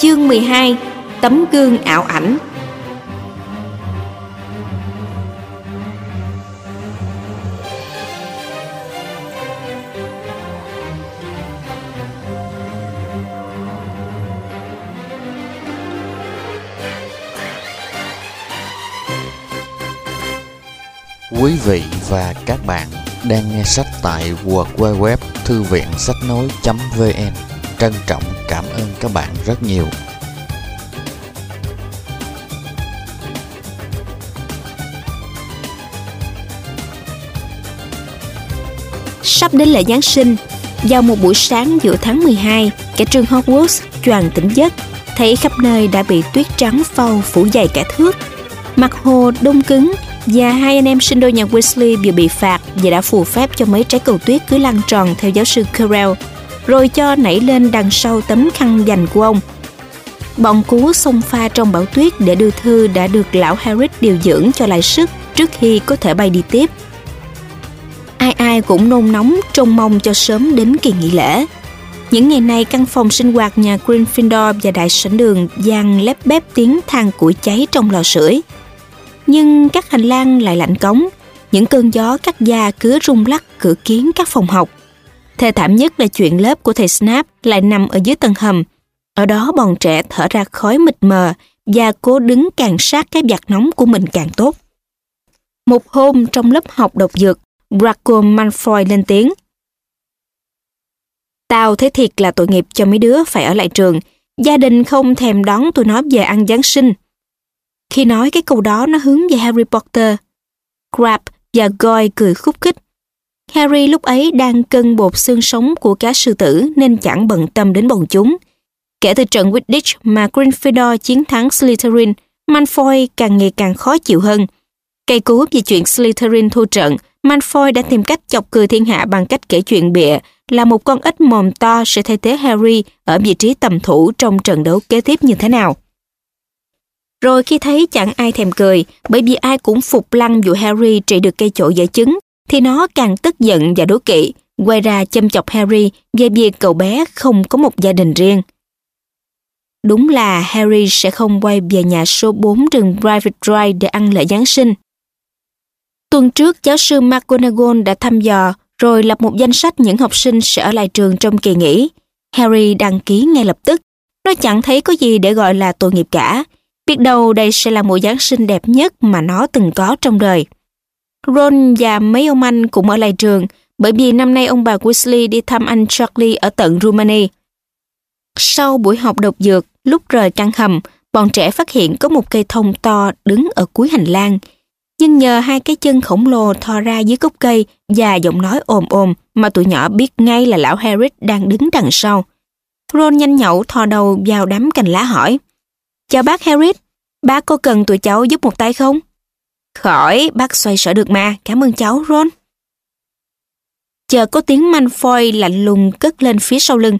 Chương 12 Tấm gương ảo ảnh. Quý vị và các bạn đang nghe sách tại www thư viện sách nói.vn Trân trọng cảm ơn các bạn rất nhiều. Sắp đến lễ Giáng sinh, vào một buổi sáng giữa tháng 12, cả trường Hogwarts choàng tỉnh giấc, thấy khắp nơi đã bị tuyết trắng phau phủ dày cả thước. Mặt hồ đông cứng và hai anh em sinh đôi nhà Weasley vừa bị phạt và đã phù phép cho mấy trái cầu tuyết cứ lăn tròn theo giáo sư Carell rồi cho nảy lên đằng sau tấm khăn dành của ông. Bọn cú xông pha trong bão tuyết để đưa thư đã được lão Harris điều dưỡng cho lại sức trước khi có thể bay đi tiếp. Ai ai cũng nôn nóng trông mong cho sớm đến kỳ nghỉ lễ. Những ngày này căn phòng sinh hoạt nhà Gryffindor và đại sảnh đường giang lép bép tiếng than củi cháy trong lò sưởi nhưng các hành lang lại lạnh cống, những cơn gió cắt da cứ rung lắc cửa kiến các phòng học. Thê thảm nhất là chuyện lớp của thầy Snap lại nằm ở dưới tầng hầm. Ở đó bọn trẻ thở ra khói mịt mờ và cố đứng càng sát cái vạt nóng của mình càng tốt. Một hôm trong lớp học độc dược, Draco Malfoy lên tiếng. Tao thấy thiệt là tội nghiệp cho mấy đứa phải ở lại trường. Gia đình không thèm đón tụi nó về ăn Giáng sinh. Khi nói cái câu đó nó hướng về Harry Potter. Crab và Goy cười khúc khích. Harry lúc ấy đang cân bột xương sống của cá sư tử nên chẳng bận tâm đến bọn chúng. Kể từ trận Quidditch mà Gryffindor chiến thắng Slytherin, Malfoy càng ngày càng khó chịu hơn. Cây cú về chuyện Slytherin thua trận, Malfoy đã tìm cách chọc cười thiên hạ bằng cách kể chuyện bịa là một con ếch mồm to sẽ thay thế Harry ở vị trí tầm thủ trong trận đấu kế tiếp như thế nào. Rồi khi thấy chẳng ai thèm cười, bởi vì ai cũng phục lăng vụ Harry trị được cây chỗ giải chứng, thì nó càng tức giận và đố kỵ, quay ra châm chọc Harry về việc cậu bé không có một gia đình riêng. Đúng là Harry sẽ không quay về nhà số 4 rừng Private Drive để ăn lễ Giáng sinh. Tuần trước, giáo sư McGonagall đã thăm dò rồi lập một danh sách những học sinh sẽ ở lại trường trong kỳ nghỉ. Harry đăng ký ngay lập tức. Nó chẳng thấy có gì để gọi là tội nghiệp cả, Biết đâu đây sẽ là mùa Giáng sinh đẹp nhất mà nó từng có trong đời. Ron và mấy ông anh cũng ở lại trường, bởi vì năm nay ông bà Weasley đi thăm anh Charlie ở tận Rumani. Sau buổi học độc dược, lúc rời căn hầm, bọn trẻ phát hiện có một cây thông to đứng ở cuối hành lang. Nhưng nhờ hai cái chân khổng lồ thò ra dưới gốc cây và giọng nói ồm ồm mà tụi nhỏ biết ngay là lão Harris đang đứng đằng sau. Ron nhanh nhậu thò đầu vào đám cành lá hỏi. Chào bác Harris, bác có cần tụi cháu giúp một tay không? Khỏi, bác xoay sở được mà, cảm ơn cháu Ron. Chờ có tiếng Malfoy lạnh lùng cất lên phía sau lưng.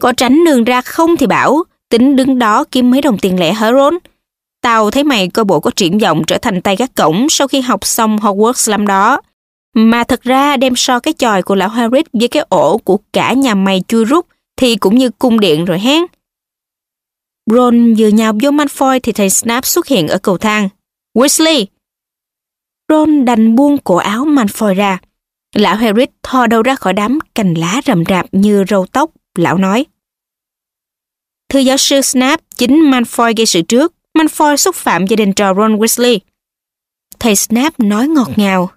Có tránh đường ra không thì bảo, tính đứng đó kiếm mấy đồng tiền lẻ hả Ron? Tao thấy mày coi bộ có triển vọng trở thành tay gác cổng sau khi học xong Hogwarts lắm đó. Mà thật ra đem so cái chòi của lão Harris với cái ổ của cả nhà mày chui rút thì cũng như cung điện rồi hén. Ron vừa nhào vô Malfoy thì thầy Snap xuất hiện ở cầu thang. Weasley! Ron đành buông cổ áo Malfoy ra. Lão Harry thò đầu ra khỏi đám cành lá rậm rạp như râu tóc. Lão nói. Thưa giáo sư Snap, chính Malfoy gây sự trước. Malfoy xúc phạm gia đình trò Ron Weasley. Thầy Snap nói ngọt ngào.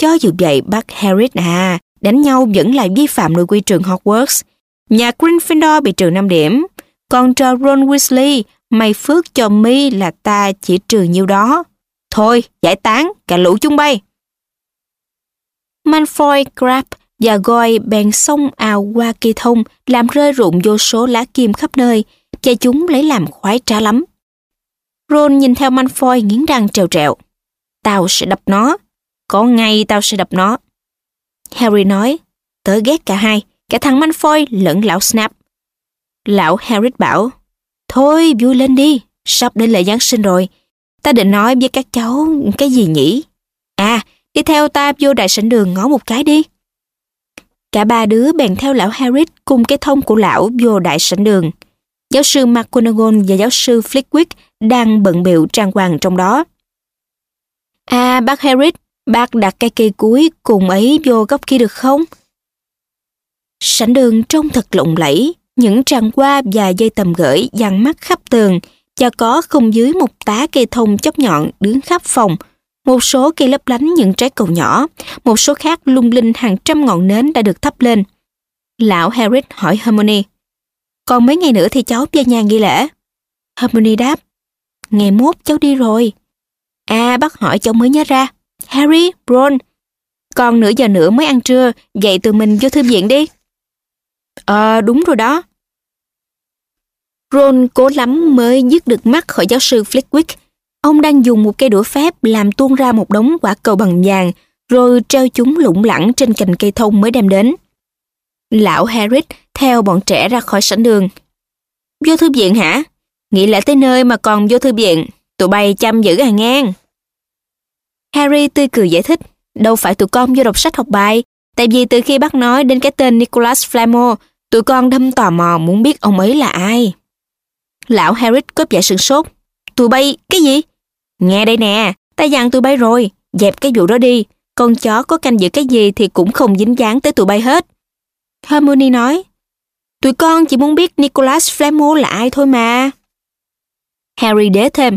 Cho dù vậy bác Harry à, đánh nhau vẫn là vi phạm nội quy trường Hogwarts. Nhà Gryffindor bị trừ 5 điểm, còn trò Ron Weasley, mày phước cho mi là ta chỉ trừ nhiêu đó. Thôi, giải tán, cả lũ chung bay. manfroy Crab và Goy bèn xông ào qua kỳ thông, làm rơi rụng vô số lá kim khắp nơi, và chúng lấy làm khoái trá lắm. Ron nhìn theo manfroy nghiến răng trèo trèo. Tao sẽ đập nó. Có ngày tao sẽ đập nó. Harry nói, tớ ghét cả hai, cả thằng manfroy lẫn lão Snap. Lão harry bảo, Thôi vui lên đi, sắp đến lễ Giáng sinh rồi. Ta định nói với các cháu cái gì nhỉ? À, đi theo ta vô đại sảnh đường ngó một cái đi. Cả ba đứa bèn theo lão Harris cùng cái thông của lão vô đại sảnh đường. Giáo sư McGonagall và giáo sư Flitwick đang bận biểu trang hoàng trong đó. À, bác Harris, bác đặt cái cây cuối cùng ấy vô góc kia được không? Sảnh đường trông thật lộng lẫy, những tràng hoa và dây tầm gửi dằn mắt khắp tường, và có không dưới một tá cây thông chóp nhọn đứng khắp phòng. Một số cây lấp lánh những trái cầu nhỏ, một số khác lung linh hàng trăm ngọn nến đã được thắp lên. Lão Harris hỏi Harmony, còn mấy ngày nữa thì cháu về nhà nghỉ lễ. Harmony đáp, ngày mốt cháu đi rồi. À, bác hỏi cháu mới nhớ ra. Harry, Ron, còn nửa giờ nữa mới ăn trưa, vậy tụi mình vô thư viện đi. Ờ, đúng rồi đó. Ron cố lắm mới dứt được mắt khỏi giáo sư Flitwick. Ông đang dùng một cây đũa phép làm tuôn ra một đống quả cầu bằng vàng, rồi treo chúng lủng lẳng trên cành cây thông mới đem đến. Lão Harris theo bọn trẻ ra khỏi sảnh đường. Vô thư viện hả? Nghĩ lại tới nơi mà còn vô thư viện. Tụi bay chăm giữ à ngang. Harry tươi cười giải thích. Đâu phải tụi con vô đọc sách học bài. Tại vì từ khi bác nói đến cái tên Nicholas Flamel, tụi con đâm tò mò muốn biết ông ấy là ai. Lão Harris cướp vẻ sừng sốt. Tụi bay, cái gì? Nghe đây nè, ta dặn tụi bay rồi, dẹp cái vụ đó đi. Con chó có canh giữ cái gì thì cũng không dính dáng tới tụi bay hết. Hermione nói, tụi con chỉ muốn biết Nicholas Flamel là ai thôi mà. Harry đế thêm,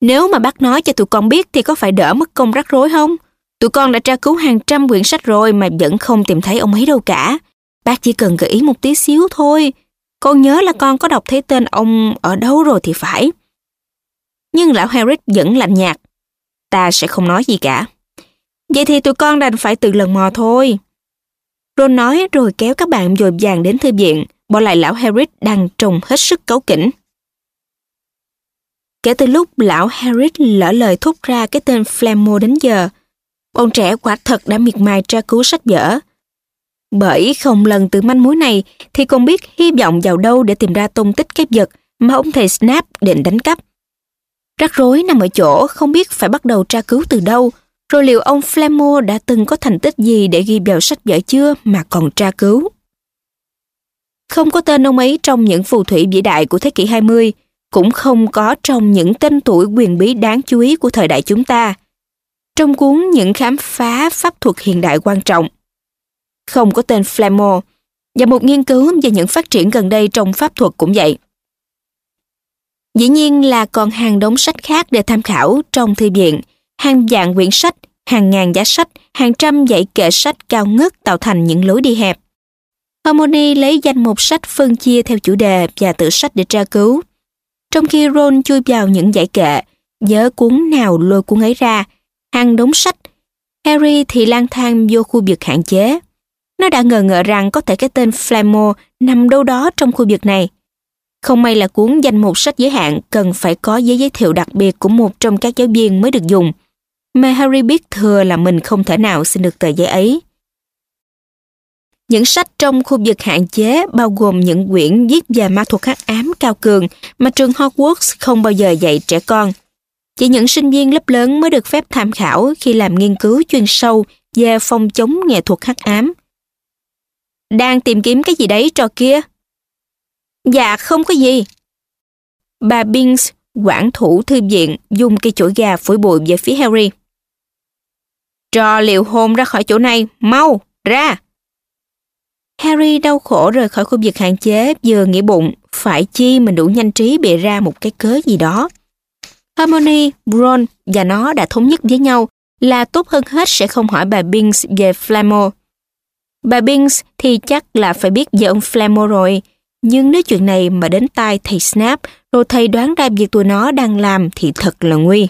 nếu mà bác nói cho tụi con biết thì có phải đỡ mất công rắc rối không? Tụi con đã tra cứu hàng trăm quyển sách rồi mà vẫn không tìm thấy ông ấy đâu cả. Bác chỉ cần gợi ý một tí xíu thôi. Con nhớ là con có đọc thấy tên ông ở đâu rồi thì phải. Nhưng lão Harris vẫn lạnh nhạt. Ta sẽ không nói gì cả. Vậy thì tụi con đành phải tự lần mò thôi. Ron nói rồi kéo các bạn dồi dàng đến thư viện, bỏ lại lão Harris đang trông hết sức cấu kỉnh. Kể từ lúc lão Harris lỡ lời thúc ra cái tên Flammo đến giờ, bọn trẻ quả thật đã miệt mài tra cứu sách vở. Bởi không lần từ manh mối này thì còn biết hy vọng vào đâu để tìm ra tung tích cái vật mà ông thầy Snap định đánh cắp. Rắc rối nằm ở chỗ không biết phải bắt đầu tra cứu từ đâu, rồi liệu ông Flammo đã từng có thành tích gì để ghi vào sách vở chưa mà còn tra cứu? Không có tên ông ấy trong những phù thủy vĩ đại của thế kỷ 20, cũng không có trong những tên tuổi quyền bí đáng chú ý của thời đại chúng ta. Trong cuốn những khám phá pháp thuật hiện đại quan trọng, không có tên Flammo, và một nghiên cứu về những phát triển gần đây trong pháp thuật cũng vậy. Dĩ nhiên là còn hàng đống sách khác để tham khảo trong thư viện, hàng vạn quyển sách, hàng ngàn giá sách, hàng trăm dãy kệ sách cao ngất tạo thành những lối đi hẹp. Harmony lấy danh một sách phân chia theo chủ đề và tự sách để tra cứu. Trong khi Ron chui vào những dãy kệ, nhớ cuốn nào lôi cuốn ấy ra, hàng đống sách. Harry thì lang thang vô khu vực hạn chế. Nó đã ngờ ngợ rằng có thể cái tên Flamo nằm đâu đó trong khu vực này. Không may là cuốn danh mục sách giới hạn cần phải có giấy giới thiệu đặc biệt của một trong các giáo viên mới được dùng. Mà Harry biết thừa là mình không thể nào xin được tờ giấy ấy. Những sách trong khu vực hạn chế bao gồm những quyển viết về ma thuật hắc ám cao cường mà trường Hogwarts không bao giờ dạy trẻ con. Chỉ những sinh viên lớp lớn mới được phép tham khảo khi làm nghiên cứu chuyên sâu về phòng chống nghệ thuật hắc ám. Đang tìm kiếm cái gì đấy trò kia? Dạ không có gì. Bà Binks, quản thủ thư viện, dùng cây chổi gà phổi bụi về phía Harry. Trò liệu hồn ra khỏi chỗ này, mau, ra! Harry đau khổ rời khỏi khu vực hạn chế, vừa nghĩ bụng, phải chi mình đủ nhanh trí bịa ra một cái cớ gì đó. Hermione, Ron và nó đã thống nhất với nhau là tốt hơn hết sẽ không hỏi bà Binks về Flammo. Bà Binks thì chắc là phải biết về ông Flammo rồi, nhưng nếu chuyện này mà đến tai thầy Snap rồi thầy đoán ra việc tụi nó đang làm thì thật là nguy.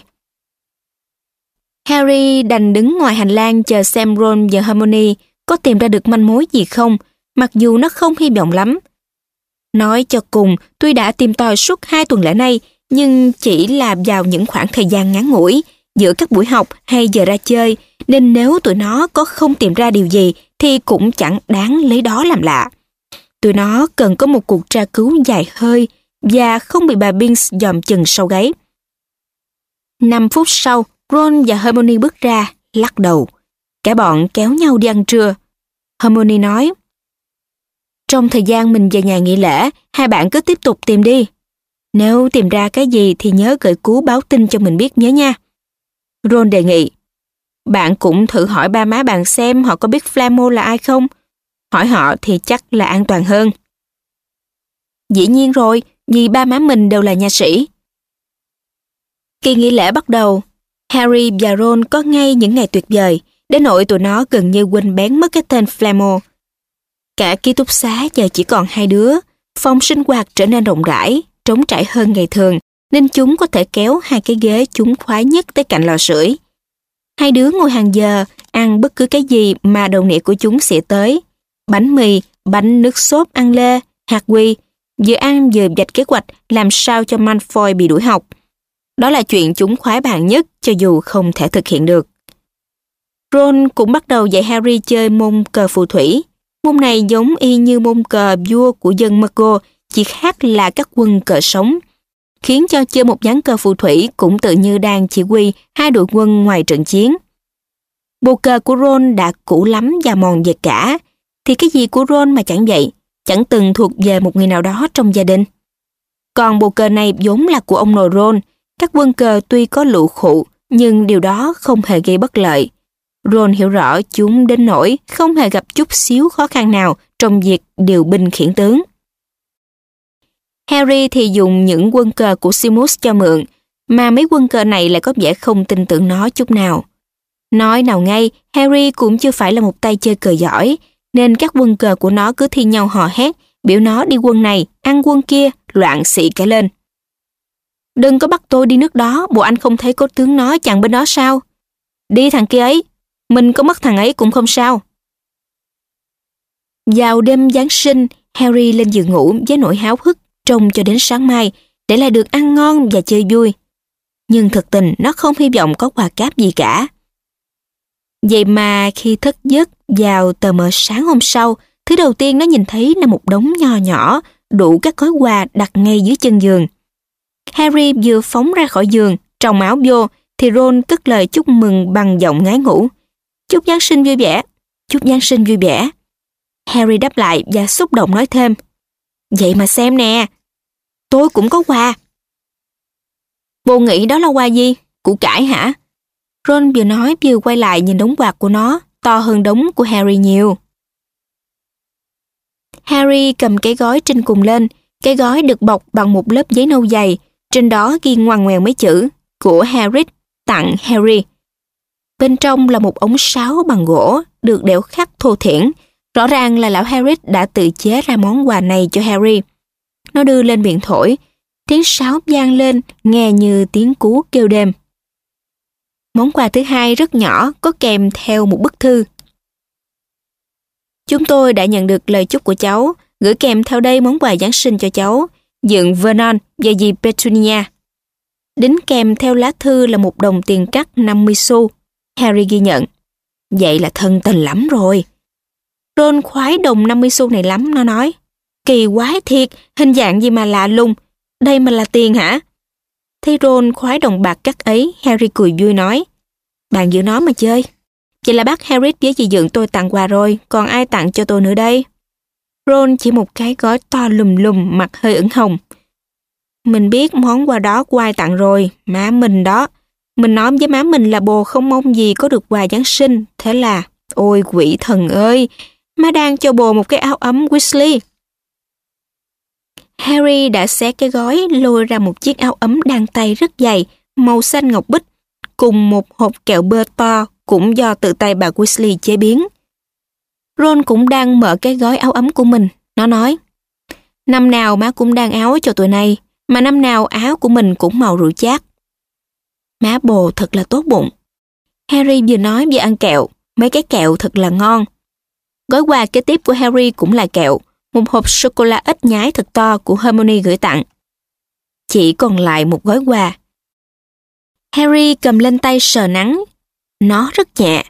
Harry đành đứng ngoài hành lang chờ xem Ron và Hermione có tìm ra được manh mối gì không, mặc dù nó không hy vọng lắm. Nói cho cùng, tuy đã tìm tòi suốt hai tuần lễ nay, nhưng chỉ là vào những khoảng thời gian ngắn ngủi, giữa các buổi học hay giờ ra chơi, nên nếu tụi nó có không tìm ra điều gì thì cũng chẳng đáng lấy đó làm lạ. Tụi nó cần có một cuộc tra cứu dài hơi và không bị bà Binks dòm chừng sau gáy. Năm phút sau, Ron và Hermione bước ra, lắc đầu. Cả bọn kéo nhau đi ăn trưa. Hermione nói, Trong thời gian mình về nhà nghỉ lễ, hai bạn cứ tiếp tục tìm đi. Nếu tìm ra cái gì thì nhớ gửi cú báo tin cho mình biết nhớ nha. Ron đề nghị. Bạn cũng thử hỏi ba má bạn xem họ có biết Flamo là ai không? Hỏi họ thì chắc là an toàn hơn. Dĩ nhiên rồi, vì ba má mình đều là nha sĩ. Kỳ nghỉ lễ bắt đầu, Harry và Ron có ngay những ngày tuyệt vời, đến nỗi tụi nó gần như quên bén mất cái tên Flamo. Cả ký túc xá giờ chỉ còn hai đứa, phòng sinh hoạt trở nên rộng rãi, trống trải hơn ngày thường, nên chúng có thể kéo hai cái ghế chúng khoái nhất tới cạnh lò sưởi. Hai đứa ngồi hàng giờ, ăn bất cứ cái gì mà đầu nĩa của chúng sẽ tới. Bánh mì, bánh nước sốt ăn lê, hạt quy, vừa ăn vừa dạch kế hoạch làm sao cho Malfoy bị đuổi học. Đó là chuyện chúng khoái bàn nhất cho dù không thể thực hiện được. Ron cũng bắt đầu dạy Harry chơi môn cờ phù thủy. Môn này giống y như môn cờ vua của dân Mago, chỉ khác là các quân cờ sống. Khiến cho chưa một gián cơ phù thủy cũng tự như đang chỉ huy hai đội quân ngoài trận chiến. Bộ cờ của Ron đã cũ lắm và mòn về cả, thì cái gì của Ron mà chẳng vậy, chẳng từng thuộc về một người nào đó trong gia đình. Còn bộ cờ này vốn là của ông nội Ron, các quân cờ tuy có lụ khụ, nhưng điều đó không hề gây bất lợi. Ron hiểu rõ chúng đến nỗi không hề gặp chút xíu khó khăn nào trong việc điều binh khiển tướng. Harry thì dùng những quân cờ của Simus cho mượn, mà mấy quân cờ này lại có vẻ không tin tưởng nó chút nào. Nói nào ngay, Harry cũng chưa phải là một tay chơi cờ giỏi, nên các quân cờ của nó cứ thi nhau hò hét, biểu nó đi quân này, ăn quân kia, loạn xị cả lên. Đừng có bắt tôi đi nước đó, bộ anh không thấy có tướng nó chặn bên đó sao? Đi thằng kia ấy, mình có mất thằng ấy cũng không sao. Vào đêm Giáng sinh, Harry lên giường ngủ với nỗi háo hức trông cho đến sáng mai để lại được ăn ngon và chơi vui. Nhưng thực tình nó không hy vọng có quà cáp gì cả. Vậy mà khi thức giấc vào tờ mờ sáng hôm sau, thứ đầu tiên nó nhìn thấy là một đống nho nhỏ đủ các gói quà đặt ngay dưới chân giường. Harry vừa phóng ra khỏi giường, tròng áo vô, thì Ron cất lời chúc mừng bằng giọng ngái ngủ. Chúc Giáng sinh vui vẻ, chúc Giáng sinh vui vẻ. Harry đáp lại và xúc động nói thêm. Vậy mà xem nè, tôi cũng có quà. Bồ nghĩ đó là quà gì? Củ cải hả? Ron vừa nói vừa quay lại nhìn đống quà của nó, to hơn đống của Harry nhiều. Harry cầm cái gói trên cùng lên, cái gói được bọc bằng một lớp giấy nâu dày, trên đó ghi ngoằn ngoèo mấy chữ của Harry tặng Harry. Bên trong là một ống sáo bằng gỗ được đẽo khắc thô thiển. Rõ ràng là lão Harry đã tự chế ra món quà này cho Harry. Nó đưa lên miệng thổi, tiếng sáo vang lên nghe như tiếng cú kêu đêm. Món quà thứ hai rất nhỏ có kèm theo một bức thư. Chúng tôi đã nhận được lời chúc của cháu, gửi kèm theo đây món quà Giáng sinh cho cháu, dựng Vernon và dì Petunia. Đính kèm theo lá thư là một đồng tiền cắt 50 xu. Harry ghi nhận. Vậy là thân tình lắm rồi. Ron khoái đồng 50 xu này lắm, nó nói. Kỳ quái thiệt, hình dạng gì mà lạ lùng. Đây mà là tiền hả? Thấy Ron khoái đồng bạc cắt ấy, Harry cười vui nói. Bạn giữ nó mà chơi. Vậy là bác Harry với dì dưỡng tôi tặng quà rồi, còn ai tặng cho tôi nữa đây? Ron chỉ một cái gói to lùm lùm, mặt hơi ửng hồng. Mình biết món quà đó của ai tặng rồi, má mình đó. Mình nói với má mình là bồ không mong gì có được quà Giáng sinh. Thế là, ôi quỷ thần ơi, má đang cho bồ một cái áo ấm Weasley. Harry đã xé cái gói lôi ra một chiếc áo ấm đan tay rất dày, màu xanh ngọc bích, cùng một hộp kẹo bơ to cũng do tự tay bà Weasley chế biến. Ron cũng đang mở cái gói áo ấm của mình. Nó nói, năm nào má cũng đang áo cho tụi này, mà năm nào áo của mình cũng màu rượu chát. Má bồ thật là tốt bụng. Harry vừa nói vừa ăn kẹo, mấy cái kẹo thật là ngon. Gói quà kế tiếp của Harry cũng là kẹo, một hộp sô-cô-la ít nhái thật to của Hermione gửi tặng. Chỉ còn lại một gói quà. Harry cầm lên tay sờ nắng. Nó rất nhẹ.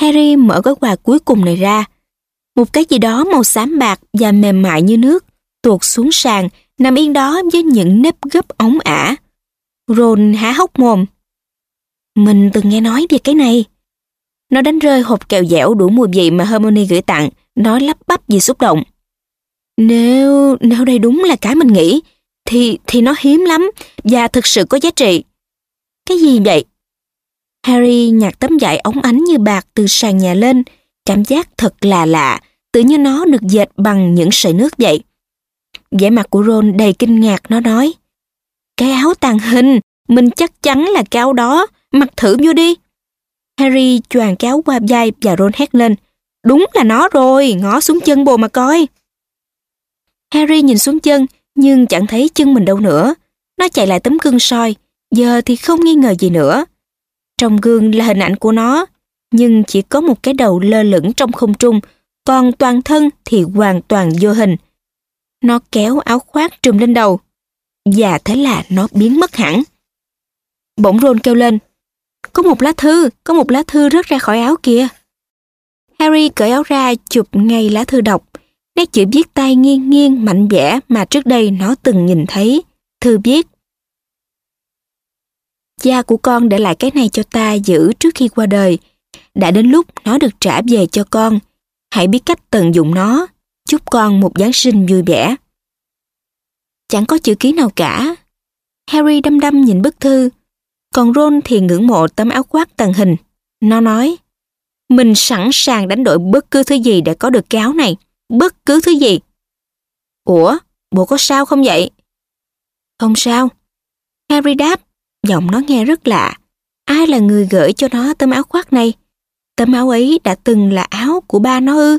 Harry mở gói quà cuối cùng này ra. Một cái gì đó màu xám bạc và mềm mại như nước, tuột xuống sàn, nằm yên đó với những nếp gấp ống ả. Ron há hốc mồm. Mình từng nghe nói về cái này. Nó đánh rơi hộp kẹo dẻo đủ mùi vị mà Hermione gửi tặng, nói lắp bắp vì xúc động. Nếu, nếu đây đúng là cái mình nghĩ, thì, thì nó hiếm lắm và thực sự có giá trị. Cái gì vậy? Harry nhặt tấm vải ống ánh như bạc từ sàn nhà lên, cảm giác thật là lạ, tự như nó được dệt bằng những sợi nước vậy. vẻ mặt của Ron đầy kinh ngạc nó nói, cái áo tàng hình, mình chắc chắn là cái áo đó, mặc thử vô đi. Harry choàng kéo qua vai và Ron hét lên, đúng là nó rồi, ngó xuống chân bồ mà coi. Harry nhìn xuống chân, nhưng chẳng thấy chân mình đâu nữa. Nó chạy lại tấm gương soi, giờ thì không nghi ngờ gì nữa. Trong gương là hình ảnh của nó, nhưng chỉ có một cái đầu lơ lửng trong không trung, còn toàn thân thì hoàn toàn vô hình. Nó kéo áo khoác trùm lên đầu, và thế là nó biến mất hẳn. Bỗng Ron kêu lên, có một lá thư, có một lá thư rớt ra khỏi áo kìa. Harry cởi áo ra chụp ngay lá thư đọc, nét chữ viết tay nghiêng nghiêng mạnh vẽ mà trước đây nó từng nhìn thấy. Thư viết Cha của con để lại cái này cho ta giữ trước khi qua đời. Đã đến lúc nó được trả về cho con. Hãy biết cách tận dụng nó. Chúc con một Giáng sinh vui vẻ. Chẳng có chữ ký nào cả. Harry đăm đăm nhìn bức thư. Còn Ron thì ngưỡng mộ tấm áo khoác tàng hình. Nó nói, mình sẵn sàng đánh đổi bất cứ thứ gì để có được cái áo này. Bất cứ thứ gì. Ủa, bộ có sao không vậy? Không sao. Harry đáp, giọng nó nghe rất lạ. Ai là người gửi cho nó tấm áo khoác này? Tấm áo ấy đã từng là áo của ba nó ư?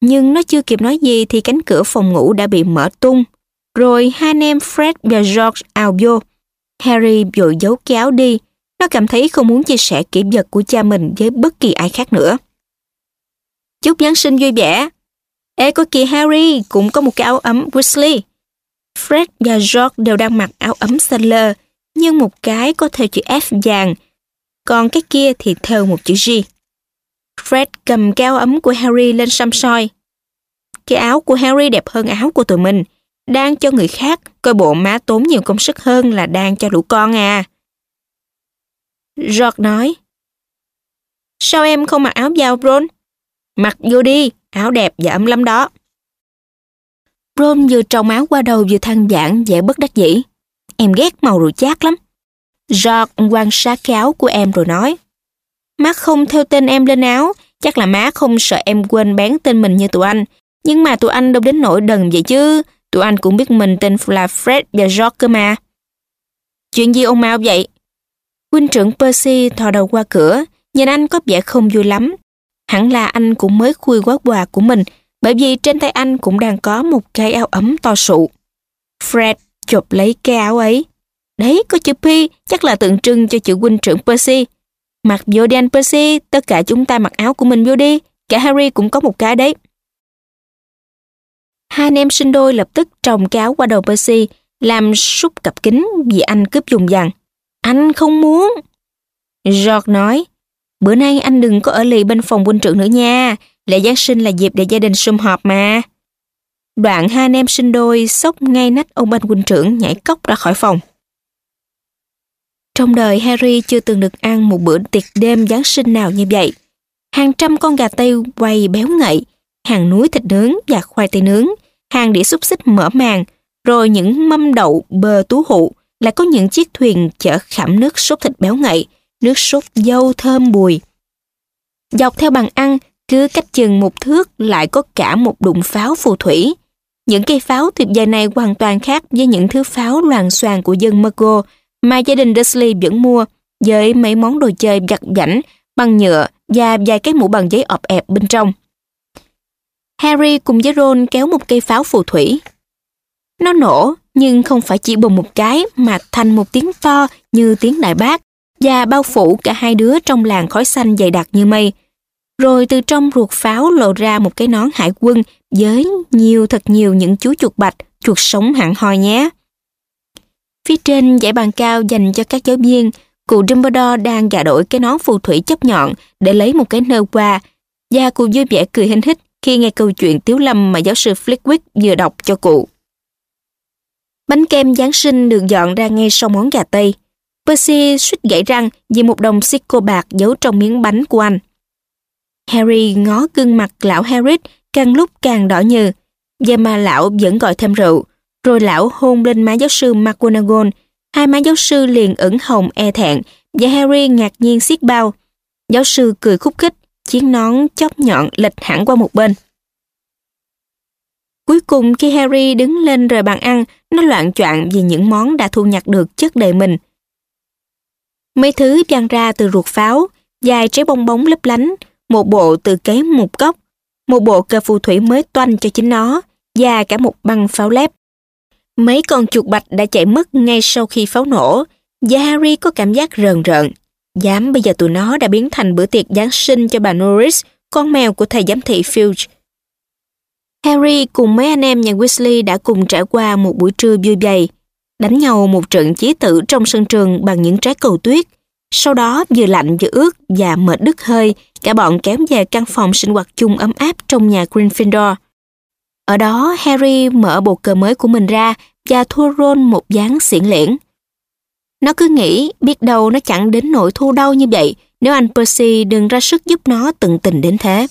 Nhưng nó chưa kịp nói gì thì cánh cửa phòng ngủ đã bị mở tung. Rồi hai anh em Fred và George ào vô. Harry vội giấu kéo đi. Nó cảm thấy không muốn chia sẻ kỷ vật của cha mình với bất kỳ ai khác nữa. Chúc Giáng sinh vui vẻ. Ê có kìa Harry cũng có một cái áo ấm Weasley. Fred và George đều đang mặc áo ấm xanh lơ, nhưng một cái có theo chữ F vàng, còn cái kia thì theo một chữ G. Fred cầm cái áo ấm của Harry lên xăm soi. Cái áo của Harry đẹp hơn áo của tụi mình, đang cho người khác, coi bộ má tốn nhiều công sức hơn là đang cho lũ con à. George nói, Sao em không mặc áo vào Ron? Mặc vô đi, áo đẹp và ấm lắm đó. Brom vừa trồng áo qua đầu vừa than giảng vẻ bất đắc dĩ. Em ghét màu rượu chát lắm. George quan sát cái áo của em rồi nói. Má không theo tên em lên áo, chắc là má không sợ em quên bán tên mình như tụi anh. Nhưng mà tụi anh đâu đến nỗi đần vậy chứ. Tụi anh cũng biết mình tên là Fred và George cơ mà. Chuyện gì ông Mao vậy? Huynh trưởng Percy thò đầu qua cửa, nhìn anh có vẻ không vui lắm. Hẳn là anh cũng mới khui gói quà của mình, bởi vì trên tay anh cũng đang có một cái áo ấm to sụ. Fred chụp lấy cái áo ấy. Đấy, có chữ P, chắc là tượng trưng cho chữ huynh trưởng Percy. Mặc vô đi anh Percy, tất cả chúng ta mặc áo của mình vô đi. Cả Harry cũng có một cái đấy. Hai anh em sinh đôi lập tức trồng cái áo qua đầu Percy, làm súc cặp kính vì anh cướp dùng dằn. Anh không muốn. George nói, bữa nay anh đừng có ở lì bên phòng huynh trưởng nữa nha. Lễ Giáng sinh là dịp để gia đình sum họp mà. Đoạn hai anh em sinh đôi sốc ngay nách ông bên huynh trưởng nhảy cốc ra khỏi phòng. Trong đời Harry chưa từng được ăn một bữa tiệc đêm Giáng sinh nào như vậy. Hàng trăm con gà tây quay béo ngậy, hàng núi thịt nướng và khoai tây nướng, hàng đĩa xúc xích mở màng, rồi những mâm đậu bờ tú hụ, lại có những chiếc thuyền chở khảm nước sốt thịt béo ngậy, nước sốt dâu thơm bùi. Dọc theo bàn ăn, cứ cách chừng một thước lại có cả một đụng pháo phù thủy. Những cây pháo tuyệt vời này hoàn toàn khác với những thứ pháo loàn xoàn của dân Mergo mà gia đình Dursley vẫn mua với mấy món đồ chơi giặt giảnh bằng nhựa và vài cái mũ bằng giấy ọp ẹp bên trong. Harry cùng với Ron kéo một cây pháo phù thủy. Nó nổ, nhưng không phải chỉ bùng một cái mà thành một tiếng to như tiếng đại bác và bao phủ cả hai đứa trong làn khói xanh dày đặc như mây. Rồi từ trong ruột pháo lộ ra một cái nón hải quân với nhiều thật nhiều những chú chuột bạch, chuột sống hẳn hoi nhé. Phía trên dãy bàn cao dành cho các giáo viên, cụ Dumbledore đang gà đổi cái nón phù thủy chấp nhọn để lấy một cái nơ qua, và cụ vui vẻ cười hinh hít khi nghe câu chuyện tiếu lâm mà giáo sư Flickwick vừa đọc cho cụ. Bánh kem Giáng sinh được dọn ra ngay sau món gà Tây. Percy suýt gãy răng vì một đồng xích cô bạc giấu trong miếng bánh của anh. Harry ngó gương mặt lão Harris càng lúc càng đỏ nhừ. Và mà lão vẫn gọi thêm rượu. Rồi lão hôn lên má giáo sư McGonagall. Hai má giáo sư liền ửng hồng e thẹn và Harry ngạc nhiên xiết bao. Giáo sư cười khúc khích, chiếc nón chóp nhọn lệch hẳn qua một bên. Cuối cùng khi Harry đứng lên rời bàn ăn, nó loạn choạng vì những món đã thu nhặt được chất đầy mình. Mấy thứ văng ra từ ruột pháo, dài trái bong bóng lấp lánh, một bộ từ cái một góc, một bộ cờ phù thủy mới toanh cho chính nó, và cả một băng pháo lép. Mấy con chuột bạch đã chạy mất ngay sau khi pháo nổ, và Harry có cảm giác rờn rợn. Dám bây giờ tụi nó đã biến thành bữa tiệc Giáng sinh cho bà Norris, con mèo của thầy giám thị Filch. Harry cùng mấy anh em nhà Weasley đã cùng trải qua một buổi trưa vui vầy, đánh nhau một trận chí tử trong sân trường bằng những trái cầu tuyết. Sau đó vừa lạnh vừa ướt và mệt đứt hơi, cả bọn kéo về căn phòng sinh hoạt chung ấm áp trong nhà Gryffindor. Ở đó, Harry mở bộ cờ mới của mình ra và thua Ron một dáng xiển liễn. Nó cứ nghĩ biết đâu nó chẳng đến nỗi thua đau như vậy nếu anh Percy đừng ra sức giúp nó tận tình đến thế.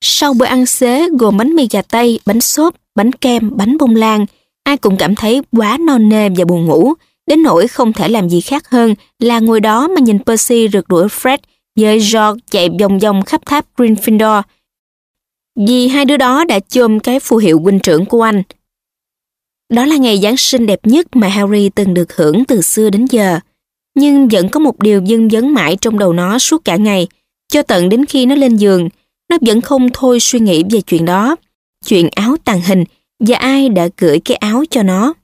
Sau bữa ăn xế gồm bánh mì gà tây, bánh xốp, bánh kem, bánh bông lan, ai cũng cảm thấy quá non nê và buồn ngủ, đến nỗi không thể làm gì khác hơn là ngồi đó mà nhìn Percy rượt đuổi Fred với George chạy vòng vòng khắp tháp Gryffindor. Vì hai đứa đó đã chôm cái phù hiệu huynh trưởng của anh. Đó là ngày Giáng sinh đẹp nhất mà Harry từng được hưởng từ xưa đến giờ. Nhưng vẫn có một điều dưng dấn mãi trong đầu nó suốt cả ngày, cho tận đến khi nó lên giường, nó vẫn không thôi suy nghĩ về chuyện đó. Chuyện áo tàng hình và ai đã gửi cái áo cho nó.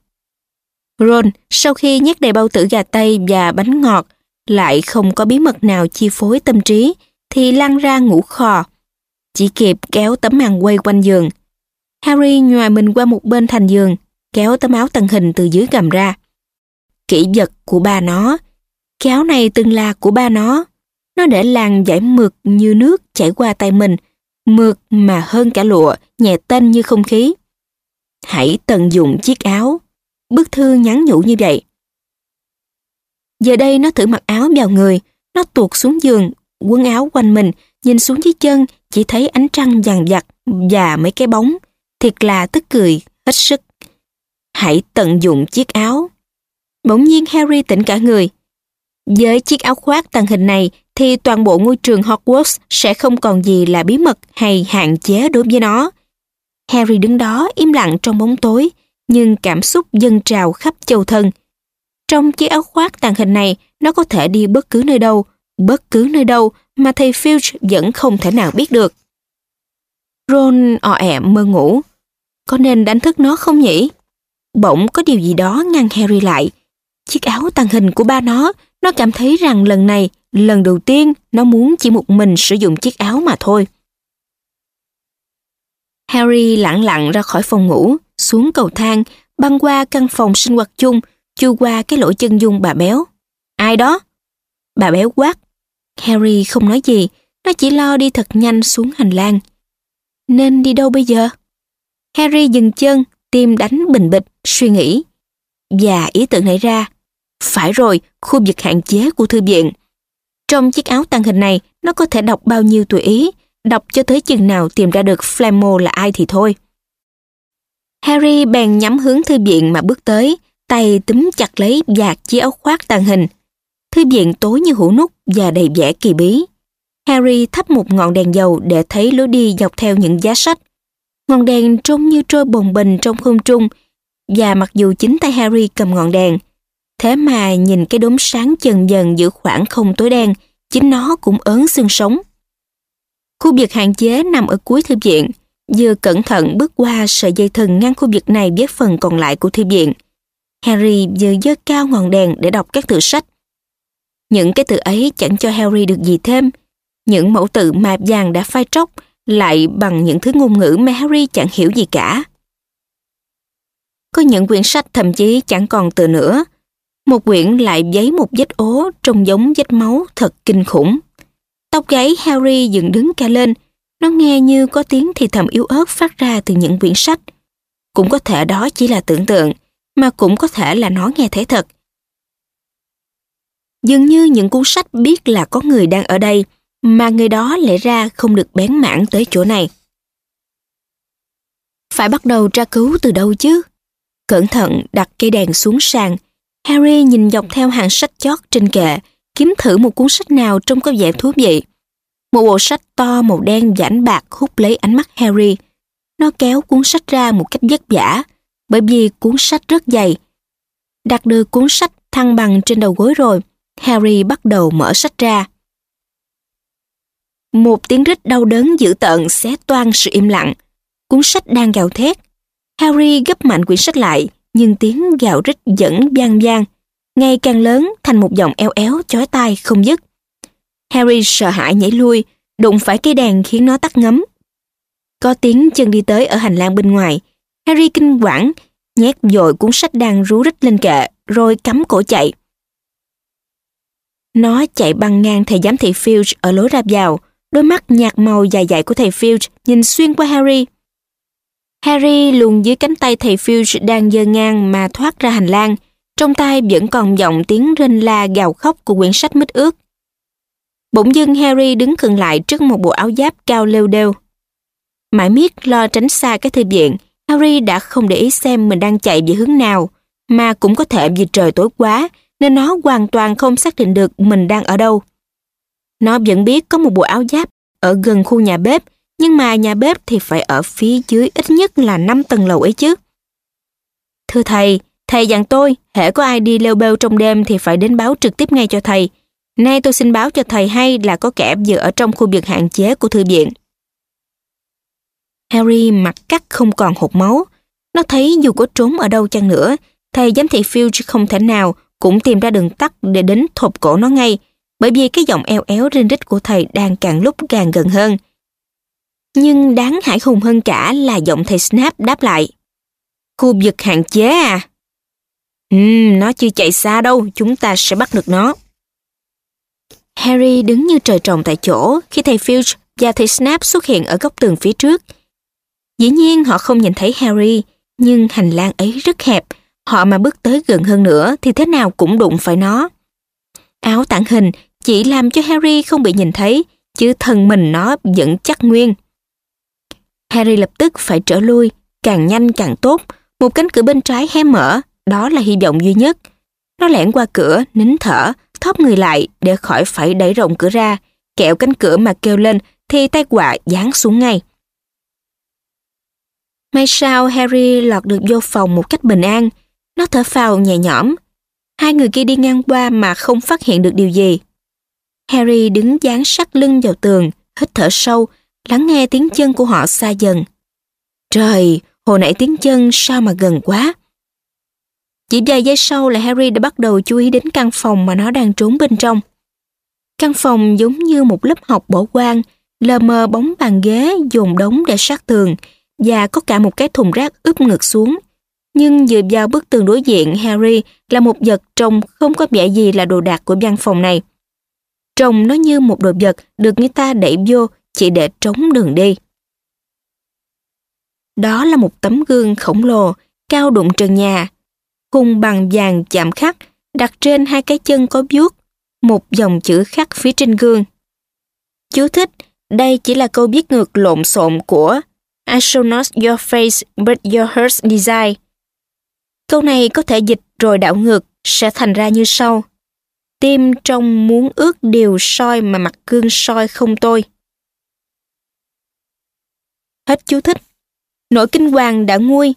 Ron, sau khi nhét đầy bao tử gà tây và bánh ngọt, lại không có bí mật nào chi phối tâm trí, thì lăn ra ngủ khò. Chỉ kịp kéo tấm màn quay quanh giường. Harry nhòi mình qua một bên thành giường, kéo tấm áo tàng hình từ dưới gầm ra. kỹ vật của ba nó. Cái áo này từng là của ba nó. Nó để làn giải mượt như nước chảy qua tay mình, mượt mà hơn cả lụa, nhẹ tênh như không khí. Hãy tận dụng chiếc áo. Bức thư nhắn nhủ như vậy. Giờ đây nó thử mặc áo vào người, nó tuột xuống giường, quấn áo quanh mình, nhìn xuống dưới chân, chỉ thấy ánh trăng vàng vặt và mấy cái bóng. Thiệt là tức cười, hết sức. Hãy tận dụng chiếc áo. Bỗng nhiên Harry tỉnh cả người. Với chiếc áo khoác tàng hình này thì toàn bộ ngôi trường Hogwarts sẽ không còn gì là bí mật hay hạn chế đối với nó. Harry đứng đó im lặng trong bóng tối, nhưng cảm xúc dâng trào khắp châu thân. Trong chiếc áo khoác tàng hình này, nó có thể đi bất cứ nơi đâu, bất cứ nơi đâu mà thầy Filch vẫn không thể nào biết được. Ron ọ ẹ mơ ngủ. Có nên đánh thức nó không nhỉ? Bỗng có điều gì đó ngăn Harry lại. Chiếc áo tàng hình của ba nó, nó cảm thấy rằng lần này, lần đầu tiên nó muốn chỉ một mình sử dụng chiếc áo mà thôi. Harry lặng lặng ra khỏi phòng ngủ, xuống cầu thang, băng qua căn phòng sinh hoạt chung, chui qua cái lỗ chân dung bà béo. Ai đó? Bà béo quát. Harry không nói gì, nó chỉ lo đi thật nhanh xuống hành lang. Nên đi đâu bây giờ? Harry dừng chân, tim đánh bình bịch, suy nghĩ. Và ý tưởng nảy ra, phải rồi, khu vực hạn chế của thư viện. Trong chiếc áo tàng hình này, nó có thể đọc bao nhiêu tùy ý, đọc cho tới chừng nào tìm ra được Flammo là ai thì thôi. Harry bèn nhắm hướng thư viện mà bước tới, tay túm chặt lấy vạt chiếc áo khoác tàng hình. Thư viện tối như hũ nút và đầy vẻ kỳ bí. Harry thắp một ngọn đèn dầu để thấy lối đi dọc theo những giá sách. Ngọn đèn trông như trôi bồng bềnh trong không trung, và mặc dù chính tay Harry cầm ngọn đèn, thế mà nhìn cái đốm sáng dần dần giữa khoảng không tối đen, chính nó cũng ớn xương sống. Khu vực hạn chế nằm ở cuối thư viện, vừa cẩn thận bước qua sợi dây thừng ngăn khu vực này với phần còn lại của thư viện. Harry vừa dơ cao ngọn đèn để đọc các tự sách. Những cái từ ấy chẳng cho Harry được gì thêm. Những mẫu tự mạp vàng đã phai tróc lại bằng những thứ ngôn ngữ mà Harry chẳng hiểu gì cả. Có những quyển sách thậm chí chẳng còn từ nữa. Một quyển lại giấy một vết ố trông giống vết máu thật kinh khủng. Tóc gáy Harry dựng đứng cả lên. Nó nghe như có tiếng thì thầm yếu ớt phát ra từ những quyển sách. Cũng có thể đó chỉ là tưởng tượng, mà cũng có thể là nó nghe thấy thật. Dường như những cuốn sách biết là có người đang ở đây, mà người đó lẽ ra không được bén mảng tới chỗ này. Phải bắt đầu tra cứu từ đâu chứ? Cẩn thận đặt cây đèn xuống sàn. Harry nhìn dọc theo hàng sách chót trên kệ, kiếm thử một cuốn sách nào trông có vẻ thú vị. Một bộ sách to màu đen giãn bạc hút lấy ánh mắt Harry. Nó kéo cuốn sách ra một cách vất vả, bởi vì cuốn sách rất dày. Đặt được cuốn sách thăng bằng trên đầu gối rồi, Harry bắt đầu mở sách ra. Một tiếng rít đau đớn dữ tợn xé toan sự im lặng. Cuốn sách đang gào thét. Harry gấp mạnh quyển sách lại, nhưng tiếng gào rít vẫn vang vang, ngày càng lớn thành một giọng eo éo chói tai không dứt. Harry sợ hãi nhảy lui, đụng phải cây đèn khiến nó tắt ngấm. Có tiếng chân đi tới ở hành lang bên ngoài. Harry kinh quản, nhét dội cuốn sách đang rú rít lên kệ, rồi cắm cổ chạy. Nó chạy băng ngang thầy giám thị Filch ở lối ra vào, đôi mắt nhạt màu dài dài của thầy Filch nhìn xuyên qua Harry. Harry luồn dưới cánh tay thầy Filch đang dơ ngang mà thoát ra hành lang, trong tay vẫn còn giọng tiếng rên la gào khóc của quyển sách mít ướt. Bỗng dưng Harry đứng khựng lại trước một bộ áo giáp cao lêu đêu. Mãi miết lo tránh xa cái thư viện, Harry đã không để ý xem mình đang chạy về hướng nào, mà cũng có thể vì trời tối quá nên nó hoàn toàn không xác định được mình đang ở đâu. Nó vẫn biết có một bộ áo giáp ở gần khu nhà bếp, nhưng mà nhà bếp thì phải ở phía dưới ít nhất là 5 tầng lầu ấy chứ. Thưa thầy, thầy dặn tôi, hễ có ai đi leo bêu trong đêm thì phải đến báo trực tiếp ngay cho thầy. Nay tôi xin báo cho thầy hay là có kẻ vừa ở trong khu vực hạn chế của thư viện. Harry mặt cắt không còn hột máu. Nó thấy dù có trốn ở đâu chăng nữa, thầy giám thị Filch không thể nào cũng tìm ra đường tắt để đến thộp cổ nó ngay, bởi vì cái giọng eo éo rinh rít của thầy đang càng lúc càng gần hơn. Nhưng đáng hải hùng hơn cả là giọng thầy Snap đáp lại. Khu vực hạn chế à? Ừm, nó chưa chạy xa đâu, chúng ta sẽ bắt được nó. Harry đứng như trời trồng tại chỗ khi thầy Filch và thầy Snap xuất hiện ở góc tường phía trước. Dĩ nhiên họ không nhìn thấy Harry, nhưng hành lang ấy rất hẹp, họ mà bước tới gần hơn nữa thì thế nào cũng đụng phải nó. Áo tảng hình chỉ làm cho Harry không bị nhìn thấy, chứ thân mình nó vẫn chắc nguyên. Harry lập tức phải trở lui, càng nhanh càng tốt, một cánh cửa bên trái hé mở, đó là hy vọng duy nhất. Nó lẻn qua cửa, nín thở, thóp người lại để khỏi phải đẩy rộng cửa ra, kẹo cánh cửa mà kêu lên thì tay quạ giáng xuống ngay. May sao Harry lọt được vô phòng một cách bình an, nó thở phào nhẹ nhõm. Hai người kia đi ngang qua mà không phát hiện được điều gì. Harry đứng dán sát lưng vào tường, hít thở sâu, lắng nghe tiếng chân của họ xa dần. Trời, hồi nãy tiếng chân sao mà gần quá. Chỉ vài giây sau là Harry đã bắt đầu chú ý đến căn phòng mà nó đang trốn bên trong. Căn phòng giống như một lớp học bỏ quang, lờ mờ bóng bàn ghế dồn đống để sát tường và có cả một cái thùng rác ướp ngược xuống. Nhưng dựa vào bức tường đối diện Harry là một vật trông không có vẻ gì là đồ đạc của văn phòng này. Trông nó như một đồ vật được người ta đẩy vô chỉ để trống đường đi. Đó là một tấm gương khổng lồ, cao đụng trần nhà, khung bằng vàng chạm khắc, đặt trên hai cái chân có vuốt, một dòng chữ khắc phía trên gương. Chú thích, đây chỉ là câu viết ngược lộn xộn của I shall not your face but your heart's desire. Câu này có thể dịch rồi đảo ngược sẽ thành ra như sau. Tim trong muốn ước điều soi mà mặt gương soi không tôi. Hết chú thích. Nỗi kinh hoàng đã nguôi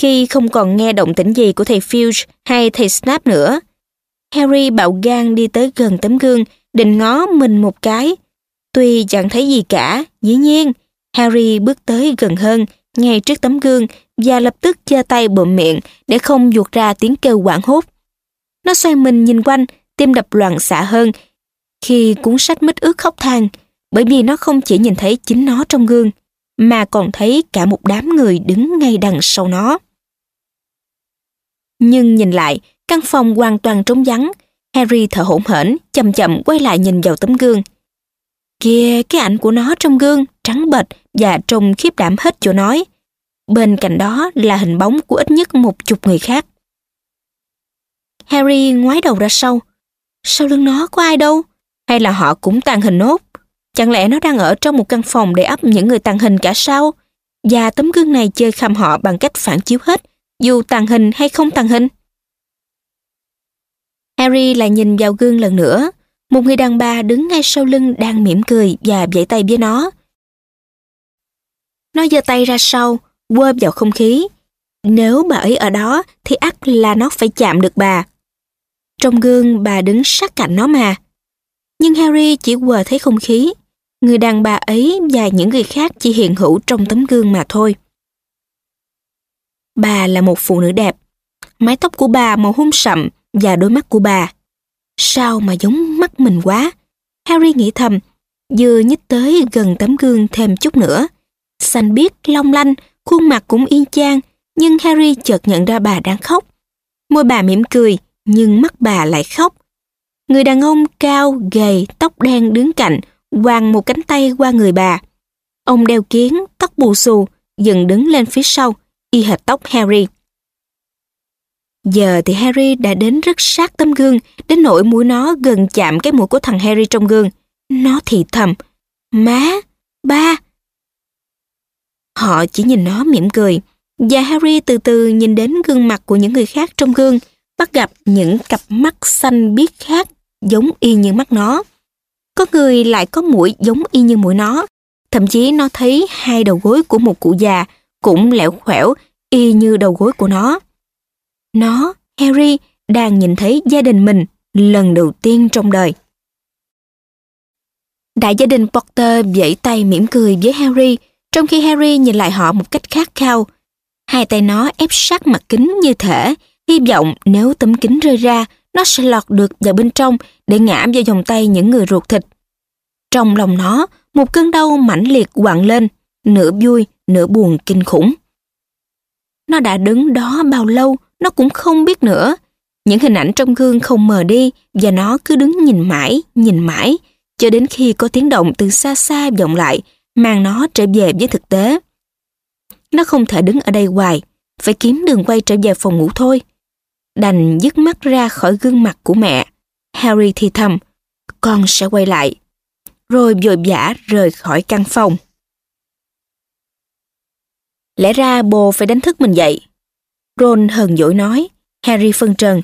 khi không còn nghe động tĩnh gì của thầy Filch hay thầy Snap nữa. Harry bạo gan đi tới gần tấm gương, định ngó mình một cái. Tuy chẳng thấy gì cả, dĩ nhiên, Harry bước tới gần hơn, ngay trước tấm gương và lập tức giơ tay bụm miệng để không ruột ra tiếng kêu quảng hốt. Nó xoay mình nhìn quanh, tim đập loạn xạ hơn khi cuốn sách mít ướt khóc than bởi vì nó không chỉ nhìn thấy chính nó trong gương mà còn thấy cả một đám người đứng ngay đằng sau nó. Nhưng nhìn lại, căn phòng hoàn toàn trống vắng. Harry thở hổn hển, chậm chậm quay lại nhìn vào tấm gương. Kìa, cái ảnh của nó trong gương, trắng bệch và trông khiếp đảm hết chỗ nói. Bên cạnh đó là hình bóng của ít nhất một chục người khác. Harry ngoái đầu ra sau. Sau lưng nó có ai đâu? Hay là họ cũng tàn hình nốt? Chẳng lẽ nó đang ở trong một căn phòng để ấp những người tàn hình cả sao? và tấm gương này chơi khăm họ bằng cách phản chiếu hết, dù tàng hình hay không tàng hình. Harry lại nhìn vào gương lần nữa. Một người đàn bà đứng ngay sau lưng đang mỉm cười và vẫy tay với nó. Nó giơ tay ra sau, quơ vào không khí. Nếu bà ấy ở đó thì ắt là nó phải chạm được bà. Trong gương bà đứng sát cạnh nó mà. Nhưng Harry chỉ quờ thấy không khí. Người đàn bà ấy và những người khác chỉ hiện hữu trong tấm gương mà thôi. Bà là một phụ nữ đẹp. Mái tóc của bà màu hung sậm và đôi mắt của bà. Sao mà giống mắt mình quá? Harry nghĩ thầm, vừa nhích tới gần tấm gương thêm chút nữa. Xanh biếc, long lanh, khuôn mặt cũng y chang, nhưng Harry chợt nhận ra bà đang khóc. Môi bà mỉm cười, nhưng mắt bà lại khóc. Người đàn ông cao, gầy, tóc đen đứng cạnh, quàng một cánh tay qua người bà. Ông đeo kiến, tóc bù xù, dừng đứng lên phía sau, y hệt tóc Harry. Giờ thì Harry đã đến rất sát tấm gương, đến nỗi mũi nó gần chạm cái mũi của thằng Harry trong gương. Nó thì thầm, má, ba. Họ chỉ nhìn nó mỉm cười, và Harry từ từ nhìn đến gương mặt của những người khác trong gương, bắt gặp những cặp mắt xanh biếc khác giống y như mắt nó. Có người lại có mũi giống y như mũi nó. Thậm chí nó thấy hai đầu gối của một cụ già cũng lẻo khỏe y như đầu gối của nó. Nó, Harry, đang nhìn thấy gia đình mình lần đầu tiên trong đời. Đại gia đình Potter vẫy tay mỉm cười với Harry, trong khi Harry nhìn lại họ một cách khát khao. Hai tay nó ép sát mặt kính như thể, hy vọng nếu tấm kính rơi ra, nó sẽ lọt được vào bên trong để ngã vào vòng tay những người ruột thịt. Trong lòng nó, một cơn đau mãnh liệt quặn lên, nửa vui, nửa buồn kinh khủng. Nó đã đứng đó bao lâu, nó cũng không biết nữa. Những hình ảnh trong gương không mờ đi và nó cứ đứng nhìn mãi, nhìn mãi, cho đến khi có tiếng động từ xa xa vọng lại, mang nó trở về với thực tế. Nó không thể đứng ở đây hoài, phải kiếm đường quay trở về phòng ngủ thôi. Đành dứt mắt ra khỏi gương mặt của mẹ. Harry thì thầm, con sẽ quay lại. Rồi vội vã rời khỏi căn phòng. Lẽ ra bồ phải đánh thức mình dậy. Ron hờn dỗi nói, Harry phân trần.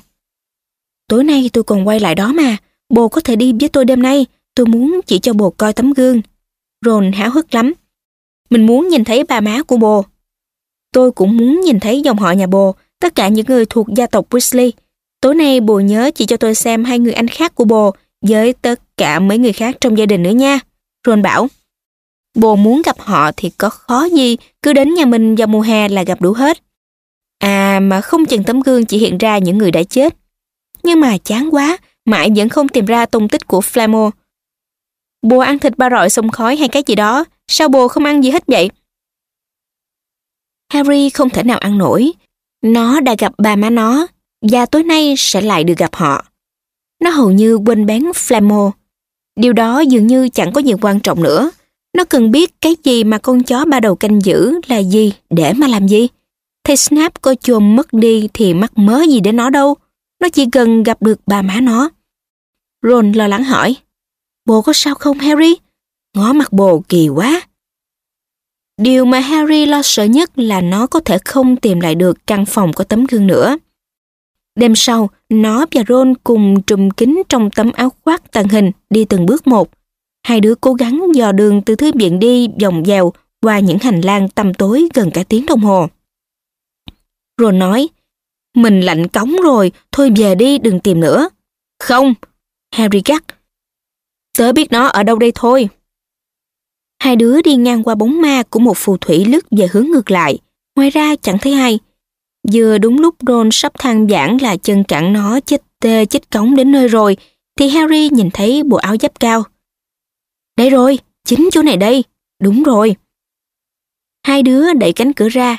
Tối nay tôi còn quay lại đó mà, bồ có thể đi với tôi đêm nay, tôi muốn chỉ cho bồ coi tấm gương. Ron háo hức lắm. Mình muốn nhìn thấy ba má của bồ. Tôi cũng muốn nhìn thấy dòng họ nhà bồ, tất cả những người thuộc gia tộc Weasley. Tối nay bồ nhớ chỉ cho tôi xem hai người anh khác của bồ với tất cả mấy người khác trong gia đình nữa nha. Ron bảo, bồ muốn gặp họ thì có khó gì, cứ đến nhà mình vào mùa hè là gặp đủ hết. À mà không chừng tấm gương chỉ hiện ra những người đã chết. Nhưng mà chán quá, mãi vẫn không tìm ra tung tích của Flamo Bồ ăn thịt ba rọi sông khói hay cái gì đó, sao bồ không ăn gì hết vậy? Harry không thể nào ăn nổi. Nó đã gặp ba má nó, và tối nay sẽ lại được gặp họ. Nó hầu như quên bén Flammo. Điều đó dường như chẳng có gì quan trọng nữa. Nó cần biết cái gì mà con chó ba đầu canh giữ là gì để mà làm gì. Thầy Snap có chồm mất đi thì mắc mớ gì đến nó đâu. Nó chỉ cần gặp được ba má nó. Ron lo lắng hỏi. Bồ có sao không Harry? Ngó mặt bồ kỳ quá. Điều mà Harry lo sợ nhất là nó có thể không tìm lại được căn phòng có tấm gương nữa. Đêm sau, nó và Ron cùng trùm kính trong tấm áo khoác tàng hình đi từng bước một. Hai đứa cố gắng dò đường từ thư viện đi vòng dèo qua những hành lang tăm tối gần cả tiếng đồng hồ. Ron nói, mình lạnh cống rồi, thôi về đi đừng tìm nữa. Không, Harry gắt. Tớ biết nó ở đâu đây thôi. Hai đứa đi ngang qua bóng ma của một phù thủy lướt về hướng ngược lại. Ngoài ra chẳng thấy ai. Vừa đúng lúc Ron sắp than giảng là chân cẳng nó chết tê chết cống đến nơi rồi, thì Harry nhìn thấy bộ áo giáp cao. Đây rồi, chính chỗ này đây. Đúng rồi. Hai đứa đẩy cánh cửa ra.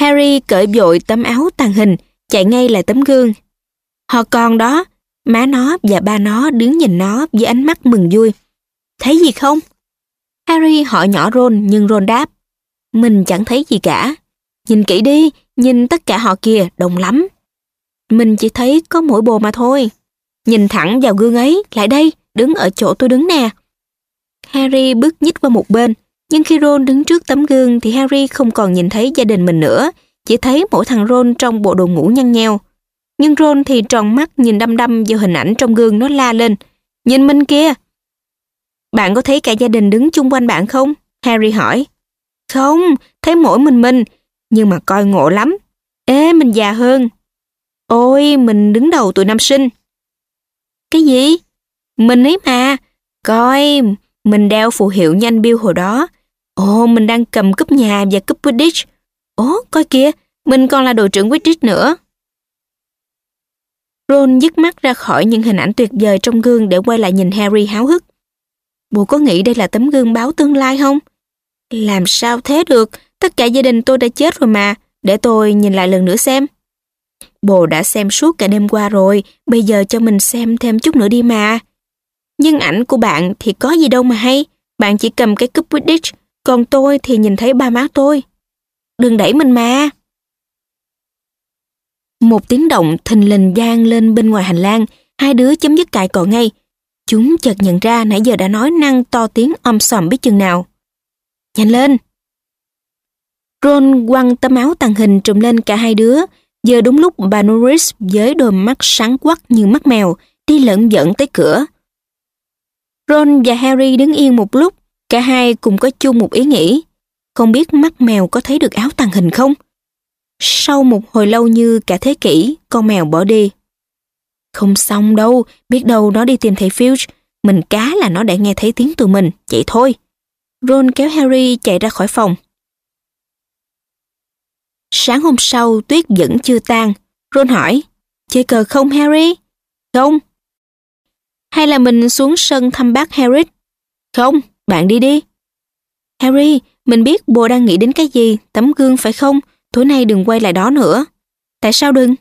Harry cởi vội tấm áo tàng hình, chạy ngay lại tấm gương. Họ còn đó, má nó và ba nó đứng nhìn nó với ánh mắt mừng vui. Thấy gì không? Harry hỏi nhỏ Ron nhưng Ron đáp. Mình chẳng thấy gì cả. Nhìn kỹ đi, nhìn tất cả họ kìa, đông lắm. Mình chỉ thấy có mỗi bồ mà thôi. Nhìn thẳng vào gương ấy, lại đây, đứng ở chỗ tôi đứng nè. Harry bước nhích qua một bên, Nhưng khi Ron đứng trước tấm gương thì Harry không còn nhìn thấy gia đình mình nữa, chỉ thấy mỗi thằng Ron trong bộ đồ ngủ nhăn nheo. Nhưng Ron thì tròn mắt nhìn đăm đăm vào hình ảnh trong gương nó la lên. Nhìn mình kia! Bạn có thấy cả gia đình đứng chung quanh bạn không? Harry hỏi. Không, thấy mỗi mình mình, nhưng mà coi ngộ lắm. Ê, mình già hơn. Ôi, mình đứng đầu tụi năm sinh. Cái gì? Mình ấy mà. Coi, mình đeo phù hiệu nhanh bill hồi đó. Ồ, mình đang cầm cúp nhà và cúp Quidditch. Ồ, coi kìa, mình còn là đội trưởng Quidditch nữa. Ron dứt mắt ra khỏi những hình ảnh tuyệt vời trong gương để quay lại nhìn Harry háo hức. Bố có nghĩ đây là tấm gương báo tương lai không? Làm sao thế được, tất cả gia đình tôi đã chết rồi mà, để tôi nhìn lại lần nữa xem. Bồ đã xem suốt cả đêm qua rồi, bây giờ cho mình xem thêm chút nữa đi mà. Nhưng ảnh của bạn thì có gì đâu mà hay, bạn chỉ cầm cái cúp Quidditch, còn tôi thì nhìn thấy ba má tôi. Đừng đẩy mình mà. Một tiếng động thình lình gian lên bên ngoài hành lang, hai đứa chấm dứt cãi cọ ngay. Chúng chợt nhận ra nãy giờ đã nói năng to tiếng om sòm biết chừng nào. Nhanh lên! Ron quăng tấm áo tàng hình trùm lên cả hai đứa, giờ đúng lúc bà Norris với đôi mắt sáng quắc như mắt mèo đi lẫn dẫn tới cửa. Ron và Harry đứng yên một lúc, cả hai cùng có chung một ý nghĩ. Không biết mắt mèo có thấy được áo tàng hình không? Sau một hồi lâu như cả thế kỷ, con mèo bỏ đi. Không xong đâu, biết đâu nó đi tìm thầy Filch. Mình cá là nó đã nghe thấy tiếng tụi mình, vậy thôi. Ron kéo Harry chạy ra khỏi phòng. Sáng hôm sau, tuyết vẫn chưa tan. Ron hỏi, chơi cờ không Harry? Không. Hay là mình xuống sân thăm bác Harry? Không, bạn đi đi. Harry, mình biết bồ đang nghĩ đến cái gì, tấm gương phải không? Tối nay đừng quay lại đó nữa. Tại sao đừng?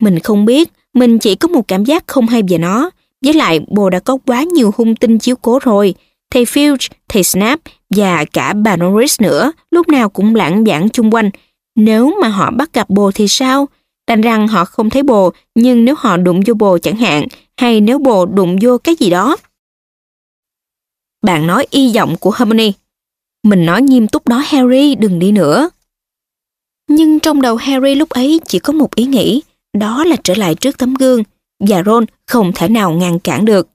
Mình không biết, mình chỉ có một cảm giác không hay về nó. Với lại bồ đã có quá nhiều hung tinh chiếu cố rồi. Thầy Filch, thầy Snap và cả bà Norris nữa lúc nào cũng lãng giảng chung quanh. Nếu mà họ bắt gặp bồ thì sao? Đành rằng họ không thấy bồ, nhưng nếu họ đụng vô bồ chẳng hạn, hay nếu bồ đụng vô cái gì đó. Bạn nói y giọng của Hermione. Mình nói nghiêm túc đó Harry, đừng đi nữa. Nhưng trong đầu Harry lúc ấy chỉ có một ý nghĩ, đó là trở lại trước tấm gương, và Ron không thể nào ngăn cản được.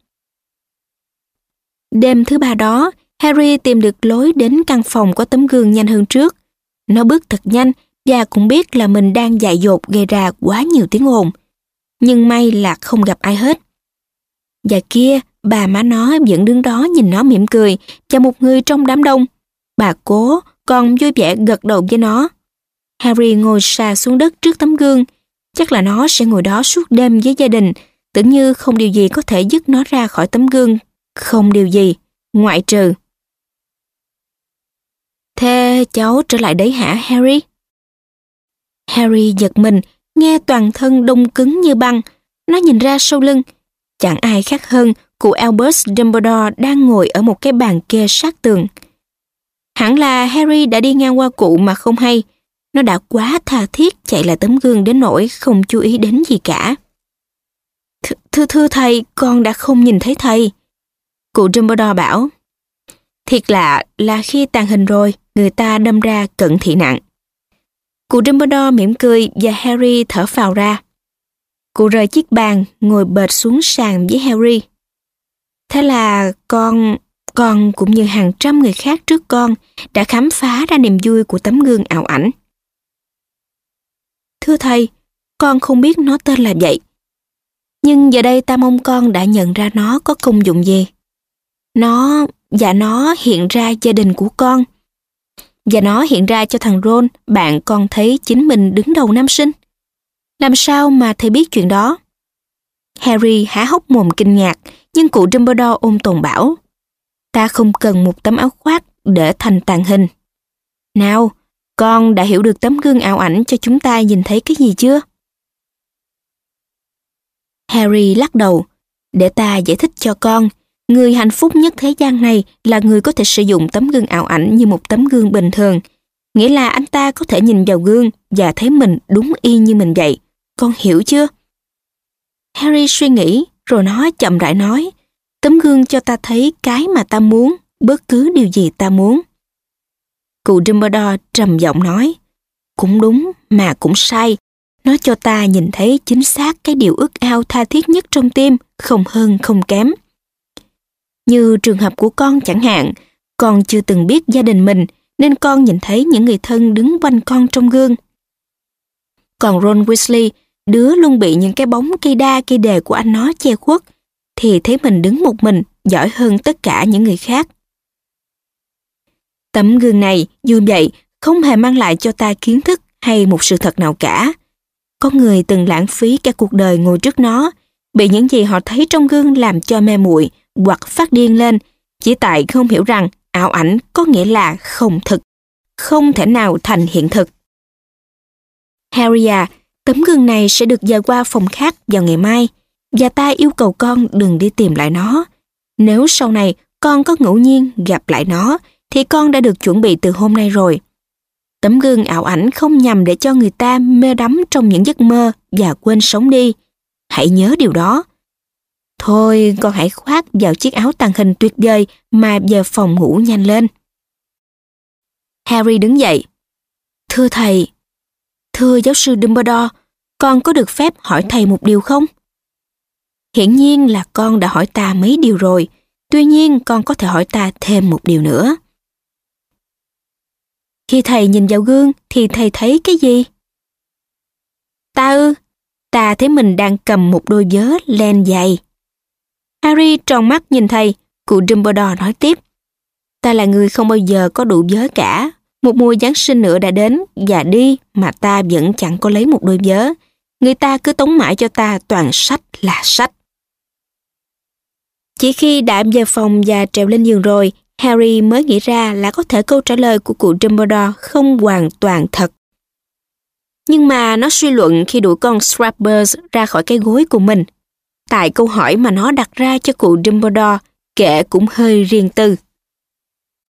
Đêm thứ ba đó, Harry tìm được lối đến căn phòng có tấm gương nhanh hơn trước. Nó bước thật nhanh và cũng biết là mình đang dại dột gây ra quá nhiều tiếng ồn. Nhưng may là không gặp ai hết. Và kia, bà má nó vẫn đứng đó nhìn nó mỉm cười và một người trong đám đông. Bà cố còn vui vẻ gật đầu với nó. Harry ngồi xà xuống đất trước tấm gương. Chắc là nó sẽ ngồi đó suốt đêm với gia đình, tưởng như không điều gì có thể dứt nó ra khỏi tấm gương. Không điều gì, ngoại trừ. Thế cháu trở lại đấy hả Harry? Harry giật mình, nghe toàn thân đông cứng như băng. Nó nhìn ra sau lưng. Chẳng ai khác hơn cụ Albus Dumbledore đang ngồi ở một cái bàn kê sát tường. Hẳn là Harry đã đi ngang qua cụ mà không hay. Nó đã quá tha thiết chạy lại tấm gương đến nỗi không chú ý đến gì cả. Th thưa thưa thầy, con đã không nhìn thấy thầy. Cụ Dumbledore bảo. Thiệt lạ là khi tàn hình rồi, người ta đâm ra cận thị nặng. Cụ Dumbledore mỉm cười và Harry thở phào ra. Cụ rời chiếc bàn, ngồi bệt xuống sàn với Harry. Thế là con, con cũng như hàng trăm người khác trước con đã khám phá ra niềm vui của tấm gương ảo ảnh. Thưa thầy, con không biết nó tên là vậy. Nhưng giờ đây ta mong con đã nhận ra nó có công dụng gì. Nó và nó hiện ra gia đình của con. Và nó hiện ra cho thằng Ron, bạn con thấy chính mình đứng đầu nam sinh. Làm sao mà thầy biết chuyện đó? Harry há hốc mồm kinh ngạc, nhưng cụ Dumbledore ôm tồn bảo. Ta không cần một tấm áo khoác để thành tàn hình. Nào, con đã hiểu được tấm gương ảo ảnh cho chúng ta nhìn thấy cái gì chưa? Harry lắc đầu. Để ta giải thích cho con. Người hạnh phúc nhất thế gian này là người có thể sử dụng tấm gương ảo ảnh như một tấm gương bình thường. Nghĩa là anh ta có thể nhìn vào gương và thấy mình đúng y như mình vậy. Con hiểu chưa? Harry suy nghĩ, rồi nó chậm rãi nói. Tấm gương cho ta thấy cái mà ta muốn, bất cứ điều gì ta muốn. Cụ Dumbledore trầm giọng nói. Cũng đúng mà cũng sai. Nó cho ta nhìn thấy chính xác cái điều ước ao tha thiết nhất trong tim, không hơn không kém. Như trường hợp của con chẳng hạn, con chưa từng biết gia đình mình nên con nhìn thấy những người thân đứng quanh con trong gương. Còn Ron Weasley, đứa luôn bị những cái bóng cây đa cây đề của anh nó che khuất, thì thấy mình đứng một mình giỏi hơn tất cả những người khác. Tấm gương này, dù vậy, không hề mang lại cho ta kiến thức hay một sự thật nào cả. Có người từng lãng phí cả cuộc đời ngồi trước nó, bị những gì họ thấy trong gương làm cho mê muội hoặc phát điên lên, chỉ tại không hiểu rằng ảo ảnh có nghĩa là không thực, không thể nào thành hiện thực. Harry à, tấm gương này sẽ được dời qua phòng khác vào ngày mai, và ta yêu cầu con đừng đi tìm lại nó. Nếu sau này con có ngẫu nhiên gặp lại nó, thì con đã được chuẩn bị từ hôm nay rồi. Tấm gương ảo ảnh không nhằm để cho người ta mê đắm trong những giấc mơ và quên sống đi. Hãy nhớ điều đó. Thôi, con hãy khoác vào chiếc áo tàng hình tuyệt vời mà về phòng ngủ nhanh lên. Harry đứng dậy. Thưa thầy, thưa giáo sư Dumbledore, con có được phép hỏi thầy một điều không? Hiển nhiên là con đã hỏi ta mấy điều rồi, tuy nhiên con có thể hỏi ta thêm một điều nữa. Khi thầy nhìn vào gương thì thầy thấy cái gì? Ta ư, ta thấy mình đang cầm một đôi vớ len dày. Harry tròn mắt nhìn thầy, cụ Dumbledore nói tiếp. Ta là người không bao giờ có đủ vớ cả. Một mùa Giáng sinh nữa đã đến và đi mà ta vẫn chẳng có lấy một đôi vớ. Người ta cứ tống mãi cho ta toàn sách là sách. Chỉ khi đã về phòng và trèo lên giường rồi, Harry mới nghĩ ra là có thể câu trả lời của cụ Dumbledore không hoàn toàn thật. Nhưng mà nó suy luận khi đuổi con Scrappers ra khỏi cái gối của mình. Tại câu hỏi mà nó đặt ra cho cụ Dumbledore, kệ cũng hơi riêng tư.